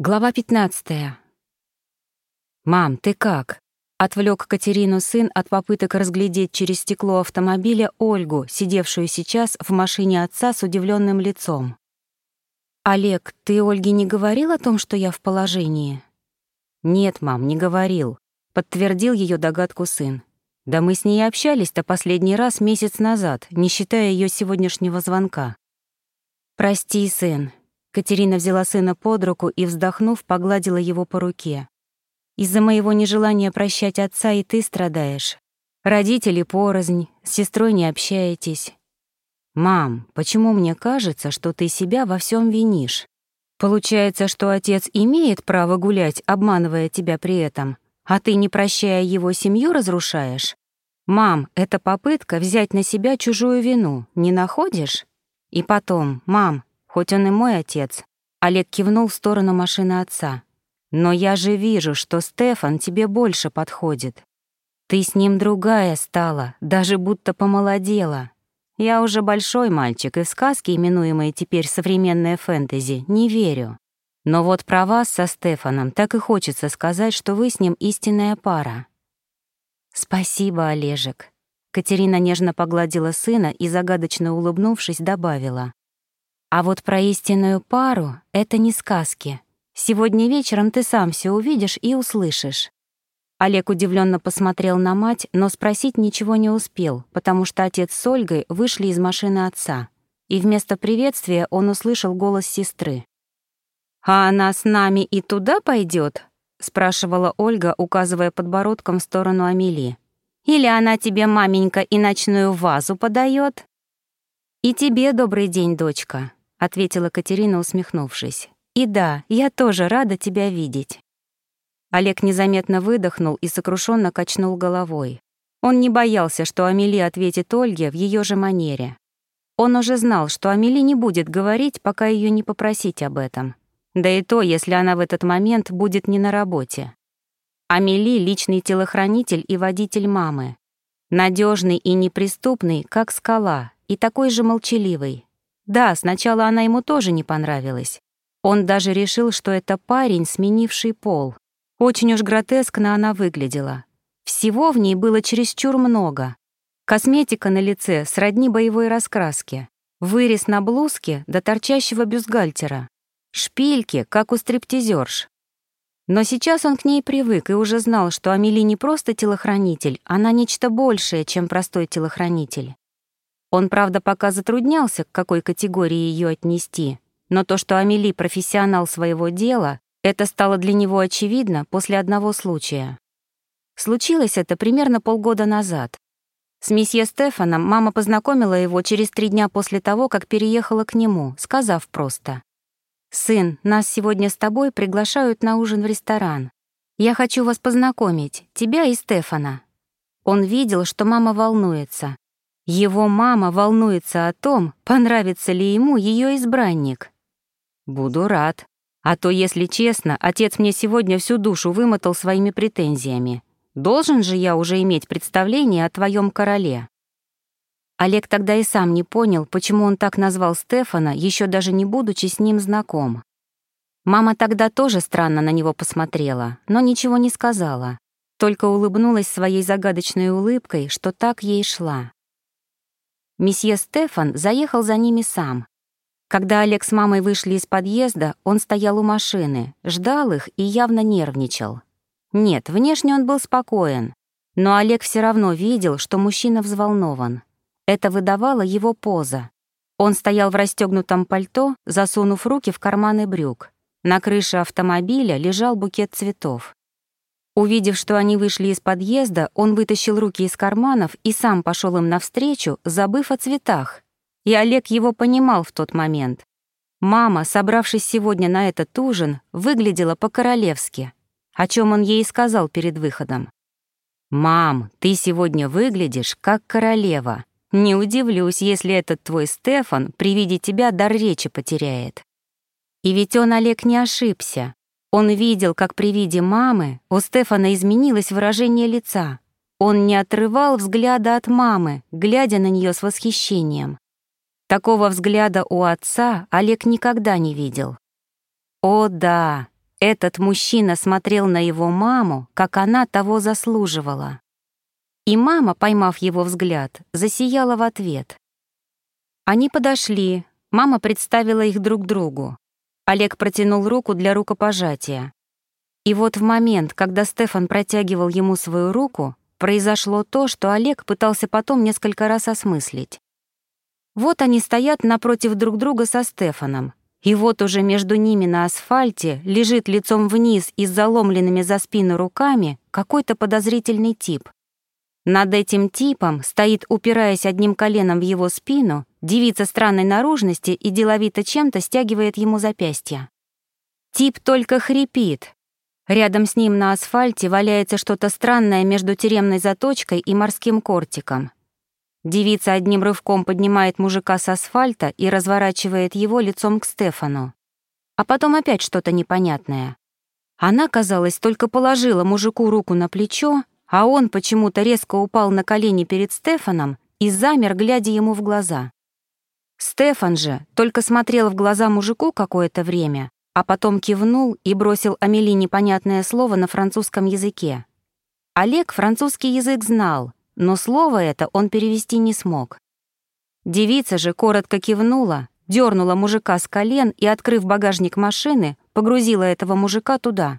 Глава 15. «Мам, ты как?» — отвлек Катерину сын от попыток разглядеть через стекло автомобиля Ольгу, сидевшую сейчас в машине отца с удивленным лицом. «Олег, ты Ольге не говорил о том, что я в положении?» «Нет, мам, не говорил», — подтвердил ее догадку сын. «Да мы с ней общались-то последний раз месяц назад, не считая ее сегодняшнего звонка». «Прости, сын, Катерина взяла сына под руку и, вздохнув, погладила его по руке. «Из-за моего нежелания прощать отца и ты страдаешь. Родители порознь, с сестрой не общаетесь. Мам, почему мне кажется, что ты себя во всем винишь? Получается, что отец имеет право гулять, обманывая тебя при этом, а ты, не прощая его семью, разрушаешь? Мам, это попытка взять на себя чужую вину, не находишь? И потом, мам, Хоть он и мой отец, Олег кивнул в сторону машины отца. Но я же вижу, что Стефан тебе больше подходит. Ты с ним другая стала, даже будто помолодела. Я уже большой мальчик, и в сказки, именуемые теперь современная фэнтези, не верю. Но вот про вас со Стефаном так и хочется сказать, что вы с ним истинная пара. Спасибо, Олежек. Катерина нежно погладила сына и, загадочно улыбнувшись, добавила. А вот про истинную пару — это не сказки. Сегодня вечером ты сам все увидишь и услышишь. Олег удивленно посмотрел на мать, но спросить ничего не успел, потому что отец с Ольгой вышли из машины отца. И вместо приветствия он услышал голос сестры. «А она с нами и туда пойдет? спрашивала Ольга, указывая подбородком в сторону Амели. «Или она тебе, маменька, и ночную вазу подает? «И тебе добрый день, дочка», — ответила Катерина, усмехнувшись. «И да, я тоже рада тебя видеть». Олег незаметно выдохнул и сокрушенно качнул головой. Он не боялся, что Амели ответит Ольге в ее же манере. Он уже знал, что Амели не будет говорить, пока ее не попросить об этом. Да и то, если она в этот момент будет не на работе. Амели — личный телохранитель и водитель мамы. надежный и неприступный, как скала, и такой же молчаливый, да, сначала она ему тоже не понравилась. Он даже решил, что это парень, сменивший пол. Очень уж гротескно она выглядела. Всего в ней было чересчур много. Косметика на лице сродни боевой раскраске. Вырез на блузке до торчащего бюстгальтера. Шпильки, как у стриптизерш. Но сейчас он к ней привык и уже знал, что Амели не просто телохранитель, она нечто большее, чем простой телохранитель. Он, правда, пока затруднялся, к какой категории ее отнести, но то, что Амели профессионал своего дела, это стало для него очевидно после одного случая. Случилось это примерно полгода назад. С месье Стефаном мама познакомила его через три дня после того, как переехала к нему, сказав просто. «Сын, нас сегодня с тобой приглашают на ужин в ресторан. Я хочу вас познакомить, тебя и Стефана». Он видел, что мама волнуется, его мама волнуется о том, понравится ли ему ее избранник. Буду рад. А то, если честно, отец мне сегодня всю душу вымотал своими претензиями. Должен же я уже иметь представление о твоем короле. Олег тогда и сам не понял, почему он так назвал Стефана, еще даже не будучи с ним знаком. Мама тогда тоже странно на него посмотрела, но ничего не сказала, только улыбнулась своей загадочной улыбкой, что так ей шла. Месье Стефан заехал за ними сам. Когда Олег с мамой вышли из подъезда, он стоял у машины, ждал их и явно нервничал. Нет, внешне он был спокоен, но Олег все равно видел, что мужчина взволнован. Это выдавала его поза. Он стоял в расстегнутом пальто, засунув руки в карманы брюк. На крыше автомобиля лежал букет цветов. Увидев, что они вышли из подъезда, он вытащил руки из карманов и сам пошел им навстречу, забыв о цветах. И Олег его понимал в тот момент. Мама, собравшись сегодня на этот ужин, выглядела по-королевски, о чем он ей сказал перед выходом. «Мам, ты сегодня выглядишь как королева. Не удивлюсь, если этот твой Стефан при виде тебя дар речи потеряет». И ведь он, Олег, не ошибся. Он видел, как при виде мамы у Стефана изменилось выражение лица. Он не отрывал взгляда от мамы, глядя на нее с восхищением. Такого взгляда у отца Олег никогда не видел. О да, Этот мужчина смотрел на его маму, как она того заслуживала. И мама, поймав его взгляд, засияла в ответ. Они подошли, мама представила их друг другу. Олег протянул руку для рукопожатия. И вот в момент, когда Стефан протягивал ему свою руку, произошло то, что Олег пытался потом несколько раз осмыслить. Вот они стоят напротив друг друга со Стефаном, и вот уже между ними на асфальте лежит лицом вниз и с заломленными за спину руками какой-то подозрительный тип. Над этим типом стоит, упираясь одним коленом в его спину, девица странной наружности и деловито чем-то стягивает ему запястья. Тип только хрипит, Рядом с ним на асфальте валяется что-то странное между тюремной заточкой и морским кортиком. Девица одним рывком поднимает мужика с асфальта и разворачивает его лицом к Стефану. А потом опять что-то непонятное. Она, казалось, только положила мужику руку на плечо, а он почему-то резко упал на колени перед Стефаном и замер, глядя ему в глаза. Стефан же только смотрел в глаза мужику какое-то время, а потом кивнул и бросил Амели непонятное слово на французском языке. Олег французский язык знал, но слово это он перевести не смог. Девица же коротко кивнула, дернула мужика с колен и, открыв багажник машины, погрузила этого мужика туда.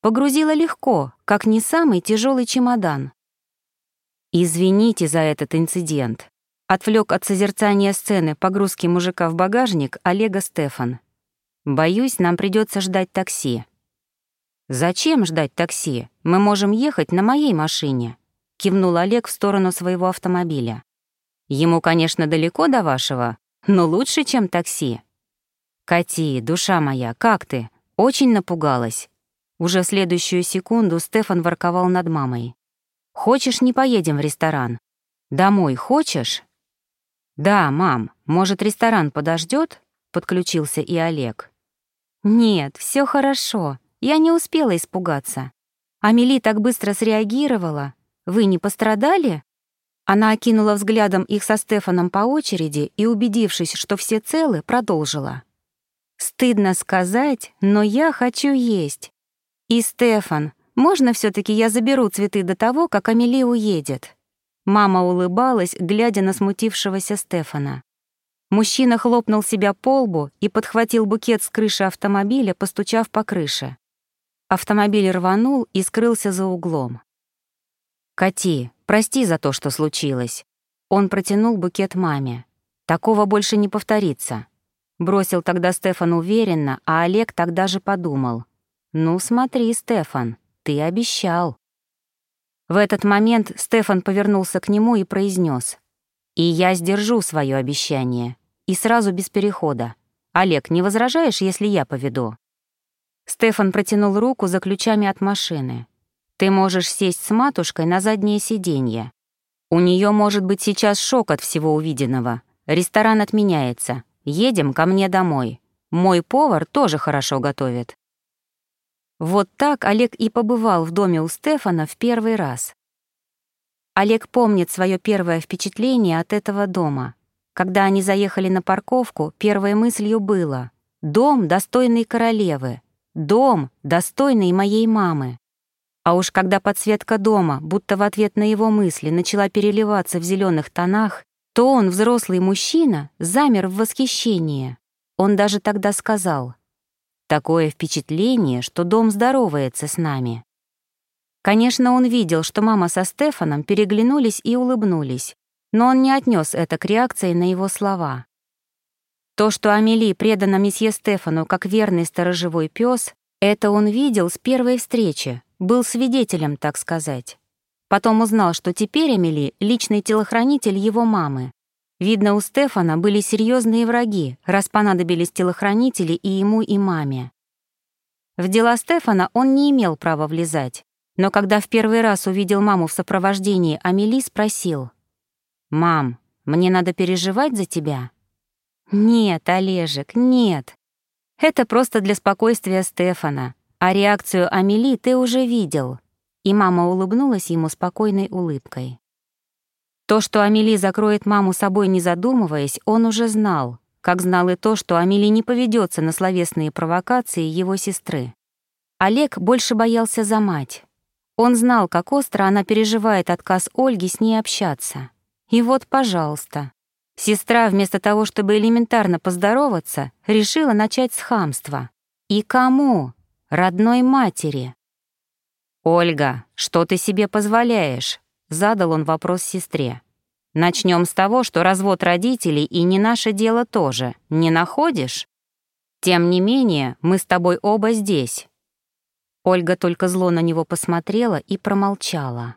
Погрузила легко, как не самый тяжелый чемодан. «Извините за этот инцидент», — отвлек от созерцания сцены погрузки мужика в багажник Олега Стефан. Боюсь, нам придется ждать такси. Зачем ждать такси? Мы можем ехать на моей машине, кивнул Олег в сторону своего автомобиля. Ему, конечно, далеко до вашего, но лучше, чем такси. Кати, душа моя, как ты? Очень напугалась. Уже следующую секунду Стефан ворковал над мамой. «Хочешь, не поедем в ресторан? Домой хочешь?» «Да, мам, может, ресторан подождет? подключился и Олег. «Нет, все хорошо. Я не успела испугаться. Амели так быстро среагировала. Вы не пострадали?» Она окинула взглядом их со Стефаном по очереди и, убедившись, что все целы, продолжила. «Стыдно сказать, но я хочу есть. И, Стефан, можно все таки я заберу цветы до того, как Амели уедет?» Мама улыбалась, глядя на смутившегося Стефана. Мужчина хлопнул себя по лбу и подхватил букет с крыши автомобиля, постучав по крыше. Автомобиль рванул и скрылся за углом. «Кати, прости за то, что случилось». Он протянул букет маме. «Такого больше не повторится». Бросил тогда Стефан уверенно, а Олег тогда же подумал. «Ну смотри, Стефан, ты обещал». В этот момент Стефан повернулся к нему и произнес: «И я сдержу свое обещание. И сразу без перехода. «Олег, не возражаешь, если я поведу?» Стефан протянул руку за ключами от машины. «Ты можешь сесть с матушкой на заднее сиденье. У нее может быть сейчас шок от всего увиденного. Ресторан отменяется. Едем ко мне домой. Мой повар тоже хорошо готовит». Вот так Олег и побывал в доме у Стефана в первый раз. Олег помнит свое первое впечатление от этого дома. Когда они заехали на парковку, первой мыслью было «Дом, достойный королевы! Дом, достойный моей мамы!» А уж когда подсветка дома, будто в ответ на его мысли, начала переливаться в зеленых тонах, то он, взрослый мужчина, замер в восхищении. Он даже тогда сказал «Такое впечатление, что дом здоровается с нами». Конечно, он видел, что мама со Стефаном переглянулись и улыбнулись, но он не отнес это к реакции на его слова. То, что Амели предана месье Стефану как верный сторожевой пес, это он видел с первой встречи, был свидетелем, так сказать. Потом узнал, что теперь Амели — личный телохранитель его мамы. Видно, у Стефана были серьезные враги, раз понадобились телохранители и ему, и маме. В дела Стефана он не имел права влезать, но когда в первый раз увидел маму в сопровождении Амели, спросил — «Мам, мне надо переживать за тебя?» «Нет, Олежек, нет. Это просто для спокойствия Стефана, а реакцию Амели ты уже видел». И мама улыбнулась ему спокойной улыбкой. То, что Амели закроет маму собой не задумываясь, он уже знал, как знал и то, что Амели не поведется на словесные провокации его сестры. Олег больше боялся за мать. Он знал, как остро она переживает отказ Ольги с ней общаться. И вот, пожалуйста. Сестра, вместо того, чтобы элементарно поздороваться, решила начать с хамства. И кому? Родной матери. «Ольга, что ты себе позволяешь?» — задал он вопрос сестре. Начнем с того, что развод родителей и не наше дело тоже, не находишь? Тем не менее, мы с тобой оба здесь. Ольга только зло на него посмотрела и промолчала.